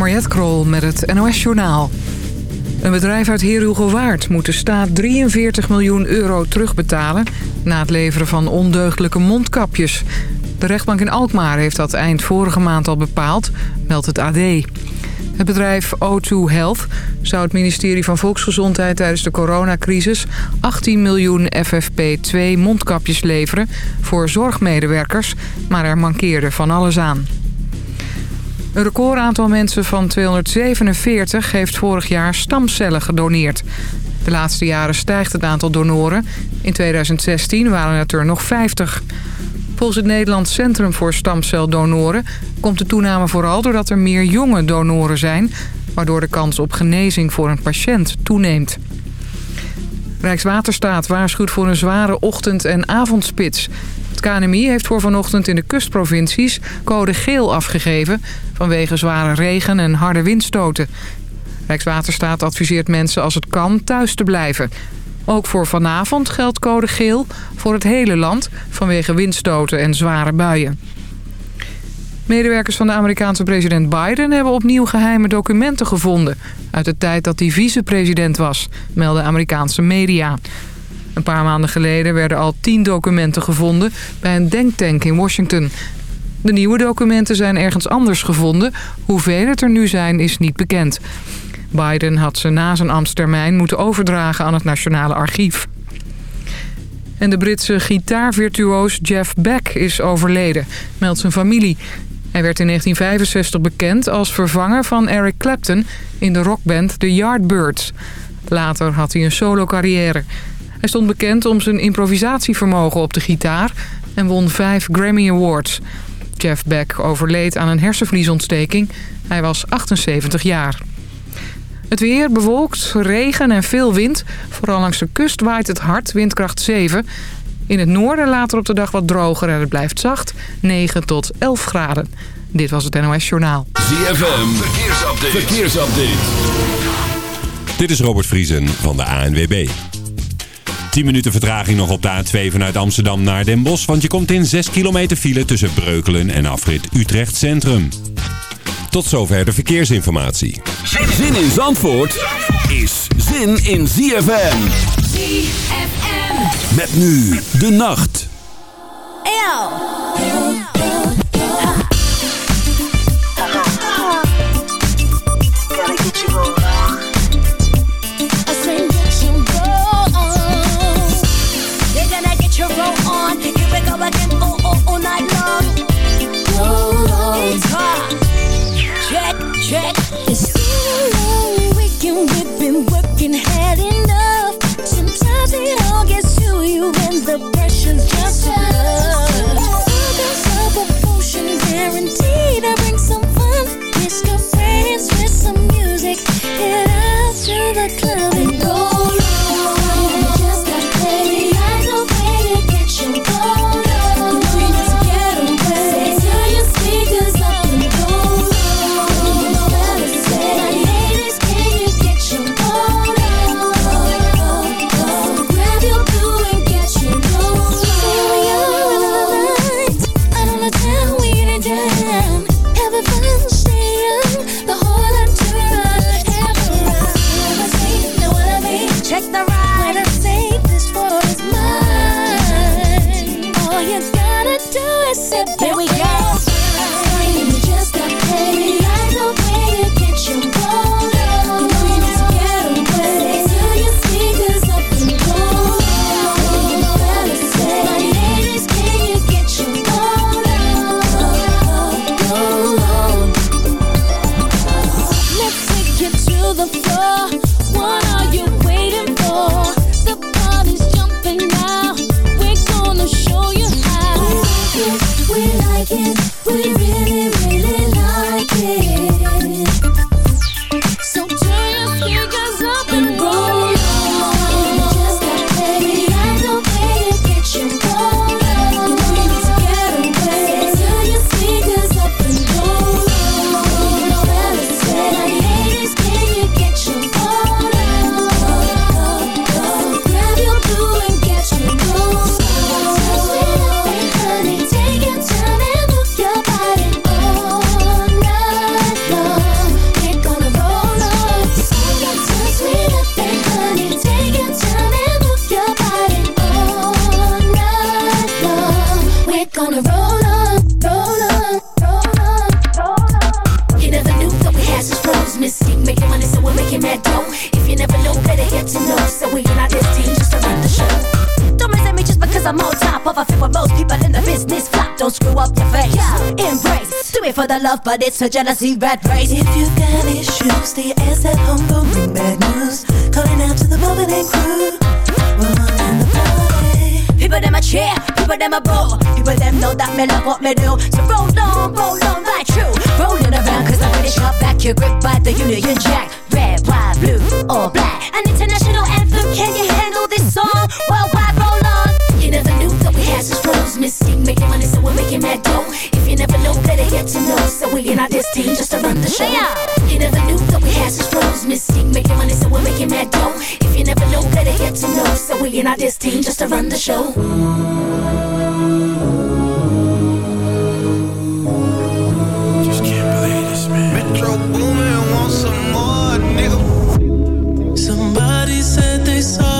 Mariette Krol met het NOS Journaal. Een bedrijf uit Heerhugowaard moet de staat 43 miljoen euro terugbetalen... na het leveren van ondeugdelijke mondkapjes. De rechtbank in Alkmaar heeft dat eind vorige maand al bepaald, meldt het AD. Het bedrijf O2 Health zou het ministerie van Volksgezondheid tijdens de coronacrisis 18 miljoen FFP2 mondkapjes leveren voor zorgmedewerkers, maar er mankeerde van alles aan. Een recordaantal mensen van 247 heeft vorig jaar stamcellen gedoneerd. De laatste jaren stijgt het aantal donoren. In 2016 waren het er nog 50. Volgens het Nederlands Centrum voor Stamceldonoren... komt de toename vooral doordat er meer jonge donoren zijn... waardoor de kans op genezing voor een patiënt toeneemt. Rijkswaterstaat waarschuwt voor een zware ochtend- en avondspits. Het KNMI heeft voor vanochtend in de kustprovincies code geel afgegeven... vanwege zware regen en harde windstoten. Rijkswaterstaat adviseert mensen als het kan thuis te blijven. Ook voor vanavond geldt code geel voor het hele land... vanwege windstoten en zware buien. Medewerkers van de Amerikaanse president Biden hebben opnieuw geheime documenten gevonden... uit de tijd dat hij vicepresident was, melden Amerikaanse media. Een paar maanden geleden werden al tien documenten gevonden bij een denktank in Washington. De nieuwe documenten zijn ergens anders gevonden. Hoeveel het er nu zijn is niet bekend. Biden had ze na zijn ambtstermijn moeten overdragen aan het Nationale Archief. En de Britse gitaarvirtuoos Jeff Beck is overleden, meldt zijn familie. Hij werd in 1965 bekend als vervanger van Eric Clapton in de rockband The Yardbirds. Later had hij een solo-carrière. Hij stond bekend om zijn improvisatievermogen op de gitaar en won vijf Grammy Awards. Jeff Beck overleed aan een hersenvliesontsteking. Hij was 78 jaar. Het weer bewolkt, regen en veel wind. Vooral langs de kust waait het hard, windkracht 7. In het noorden later op de dag wat droger en het blijft zacht. 9 tot 11 graden. Dit was het NOS Journaal. ZFM, verkeersupdate. verkeersupdate. Dit is Robert Vriesen van de ANWB. 10 minuten vertraging nog op de A2 vanuit Amsterdam naar Den Bosch... want je komt in 6 kilometer file tussen Breukelen en afrit Utrecht Centrum. Tot zover de verkeersinformatie. Zin in Zandvoort is zin in ZFM. ZFM. Met nu de nacht. I night long. It's. Check, check. It's been a weekend. We've been working hard enough. Sometimes it all gets to you when the pressure's just enough. Focus potion guaranteed to bring some fun. Friends with some music. Head out to the club and go jealousy red race. If you got issues, stay ass at home, don't bring bad news. Calling out to the moment and crew. We're in the party. People them a cheer, people them a boo. People them know that me love what me do. So roll on, roll on like true Rolling around cause I'm pretty back You're gripped by the Union Jack. Red, white, blue, or black. An international anthem, can you handle this song? Worldwide cash is flows. Missing, making money, so we're making that dough. If you never know, better get to know. So we in our destiny, just to run the show. Yeah. You never knew that we cash is flows. Missing, making money, so we're making that dough. If you never know, better get to know. So we in our destiny, just to run the show. Just can't believe this, man. Metro Boomin' wants some more, nigga. Somebody said they saw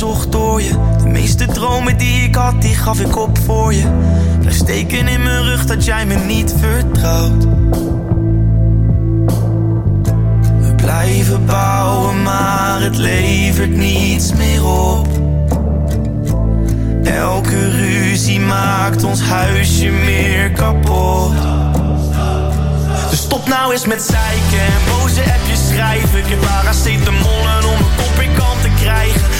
bezocht door je. De meeste dromen die ik had, die gaf ik op voor je. Blijf steken in mijn rug dat jij me niet vertrouwt. We blijven bouwen, maar het levert niets meer op. Elke ruzie maakt ons huisje meer kapot. Dus stop nou eens met zeiken en boze appjes schrijven. Ik heb paracetamolen om mijn kop in kant te krijgen.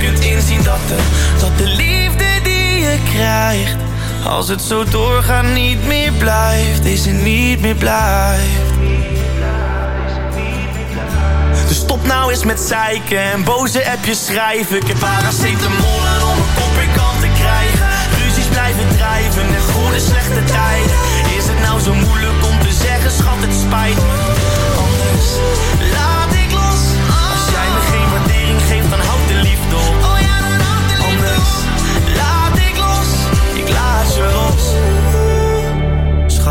kunt inzien dat de, dat de liefde die je krijgt, als het zo doorgaat niet meer blijft, deze niet meer blijft. Dus stop nou eens met zeiken en boze appjes schrijven. Ik heb paracetamolen om mijn kop kant te krijgen. Ruzies blijven drijven en goede slechte tijden. Is het nou zo moeilijk om te zeggen, schat, het spijt. Anders laat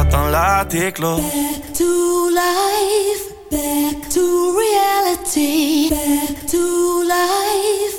dan laat ik los. Back to life, back to reality, back to life,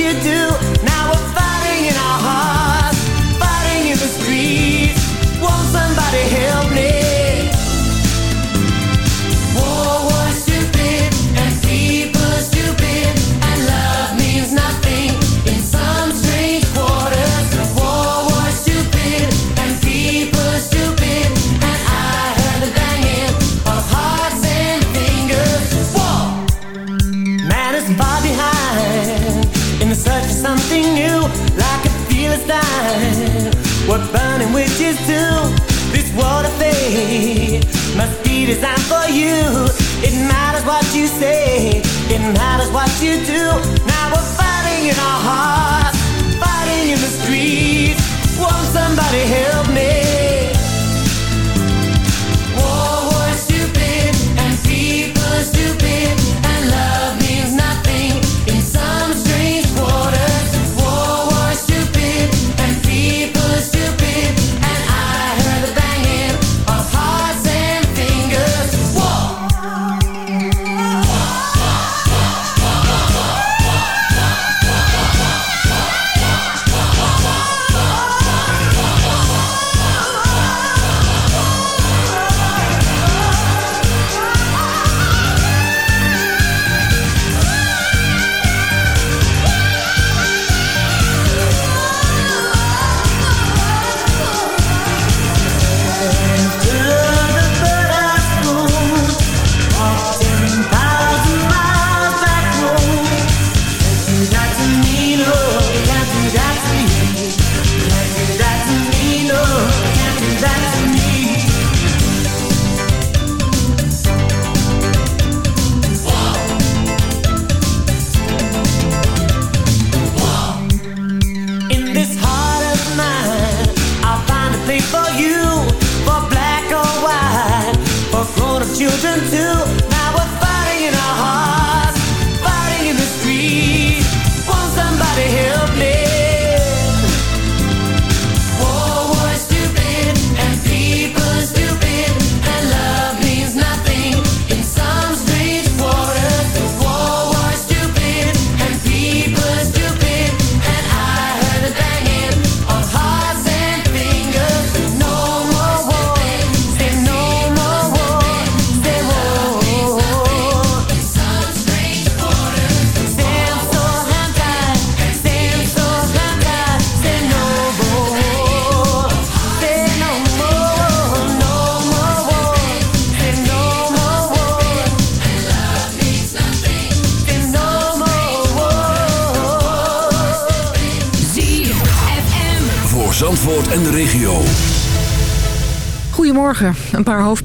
You do. What burning witches do? This of fate must be designed for you. It matters what you say, it matters what you do. Now we're fighting in our hearts, fighting in the streets. Won't somebody help me?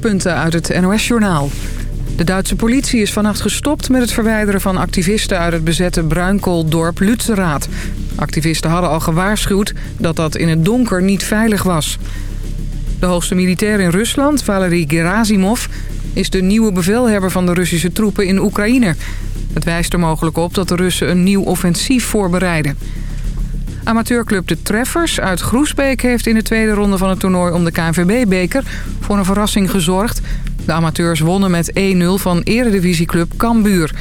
hoofdpunten uit het NOS-journaal. De Duitse politie is vannacht gestopt met het verwijderen van activisten... uit het bezette bruinkooldorp Lutzeraad. Activisten hadden al gewaarschuwd dat dat in het donker niet veilig was. De hoogste militair in Rusland, Valery Gerasimov... is de nieuwe bevelhebber van de Russische troepen in Oekraïne. Het wijst er mogelijk op dat de Russen een nieuw offensief voorbereiden... Amateurclub De Treffers uit Groesbeek heeft in de tweede ronde van het toernooi om de KNVB-beker voor een verrassing gezorgd. De amateurs wonnen met 1-0 van eredivisieclub Cambuur.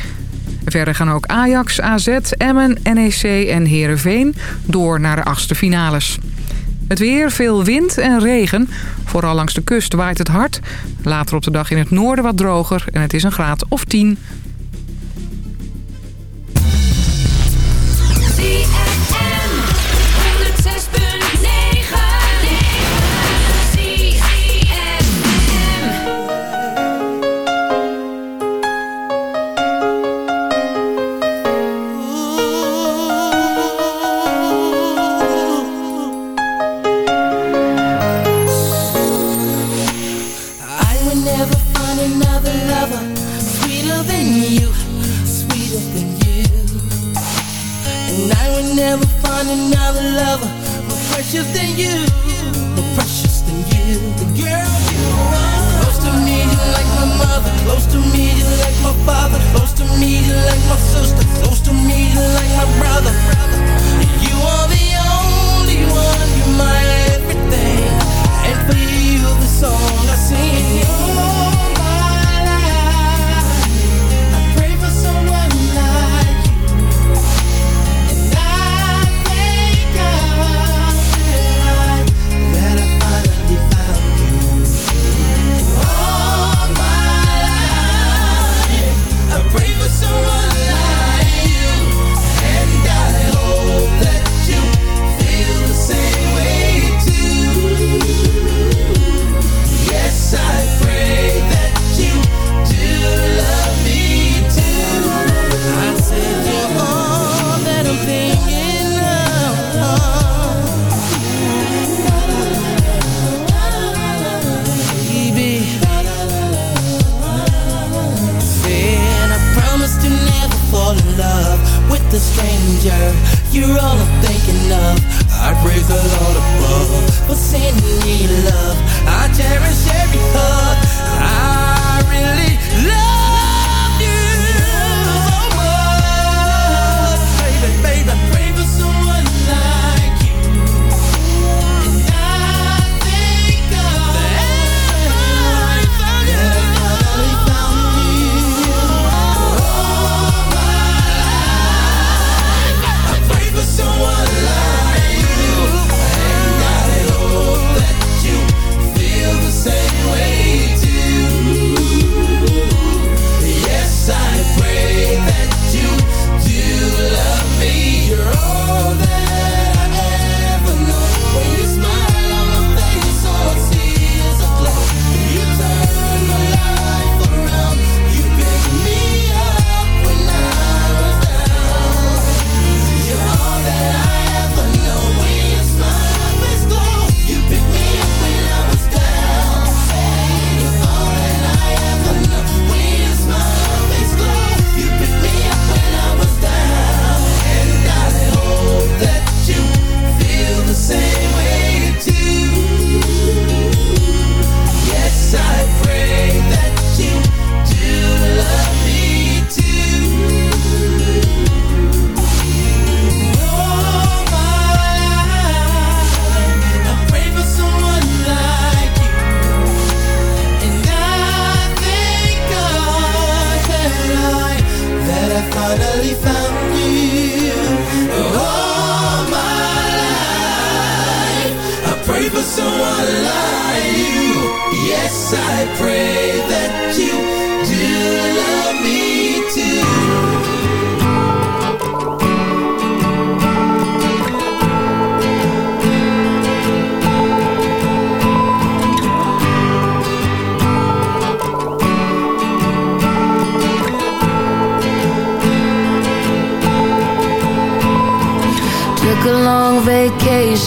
Verder gaan ook Ajax, AZ, Emmen, NEC en Heerenveen door naar de achtste finales. Het weer, veel wind en regen. Vooral langs de kust waait het hard. Later op de dag in het noorden wat droger en het is een graad of 10. send you someone like you. Yes, I pray that you do love me too.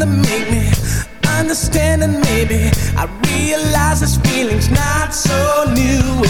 to make me understand and maybe I realize this feeling's not so new.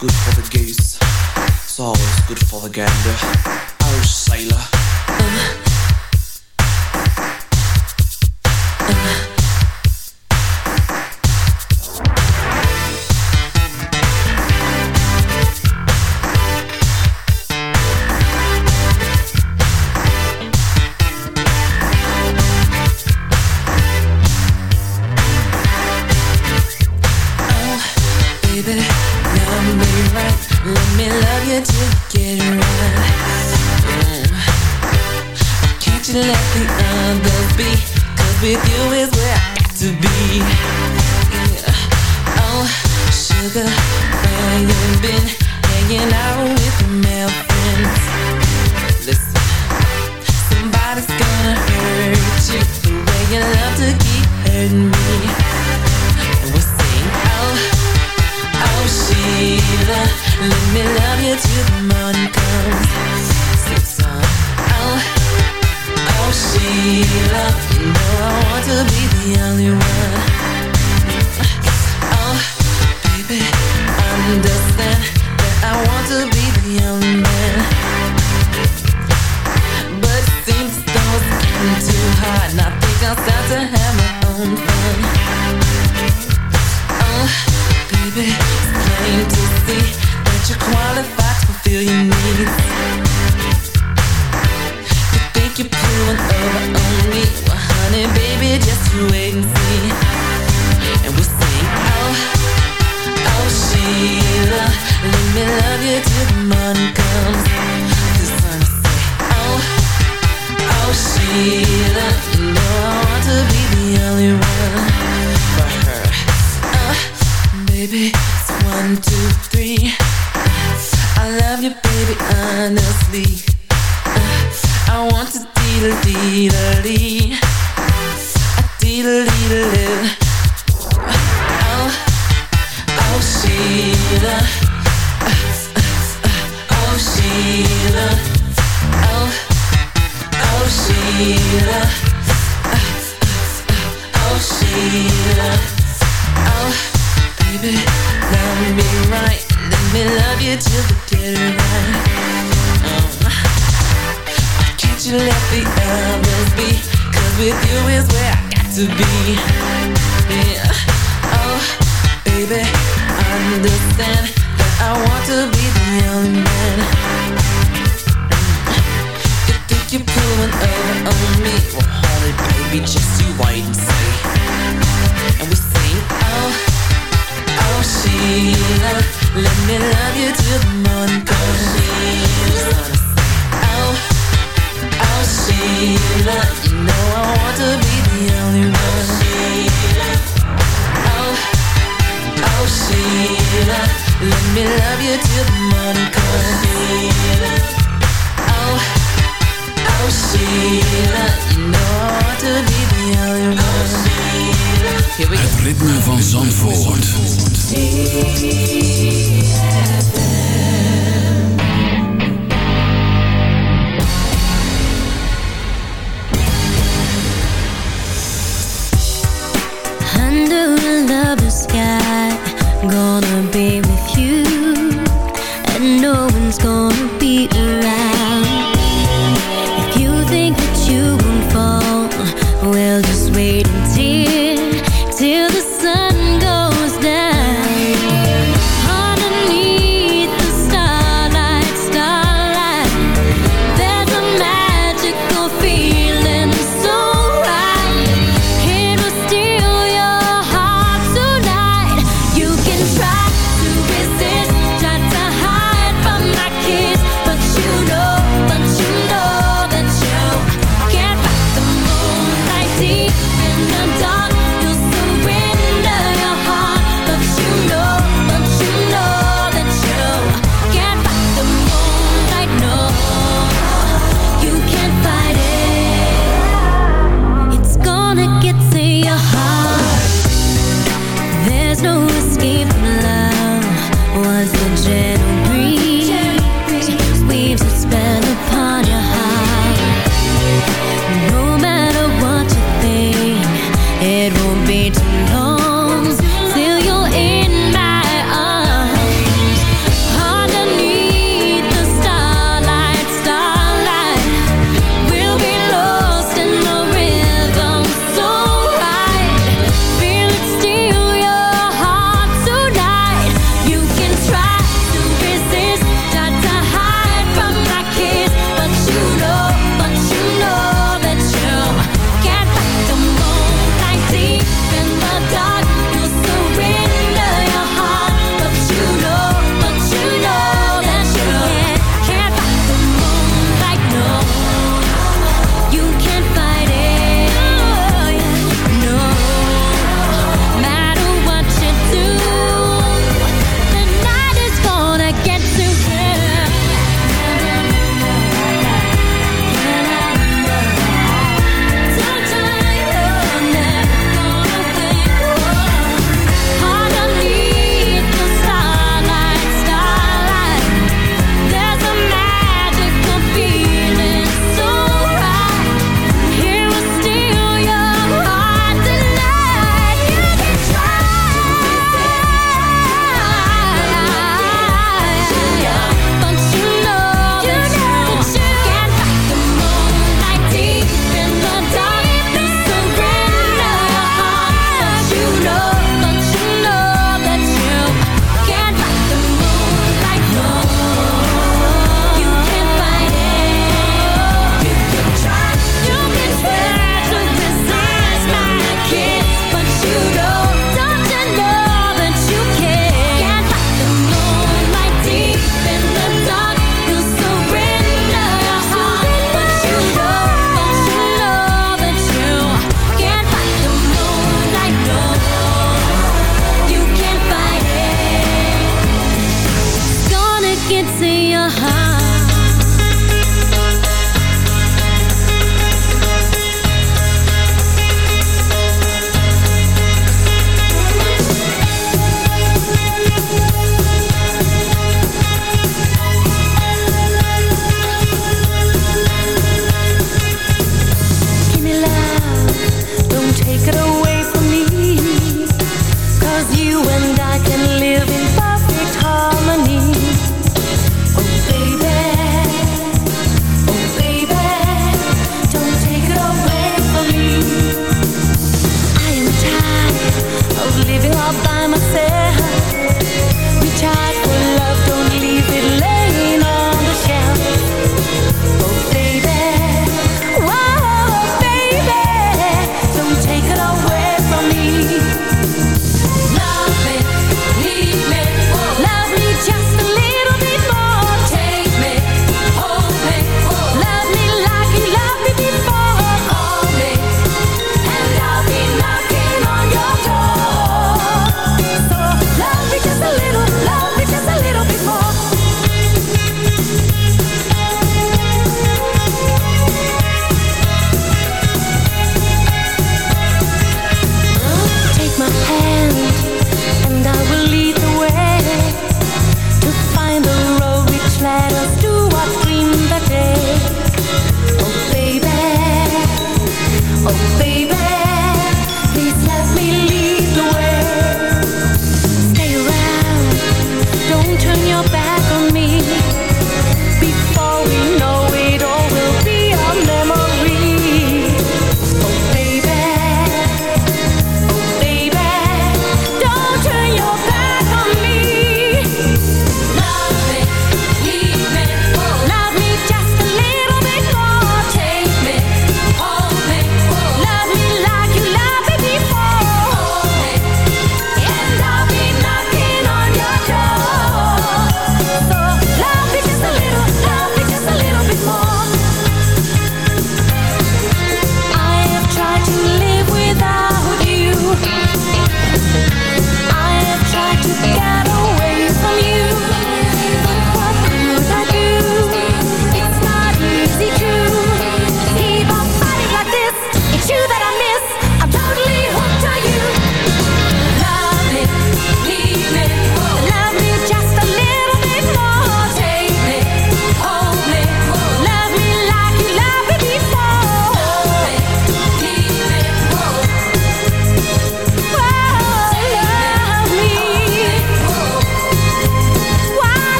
good for the geese. It's always good for the gander. Irish sailor. Uh. Uh. no one's gone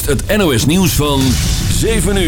het NOS nieuws van 7 uur.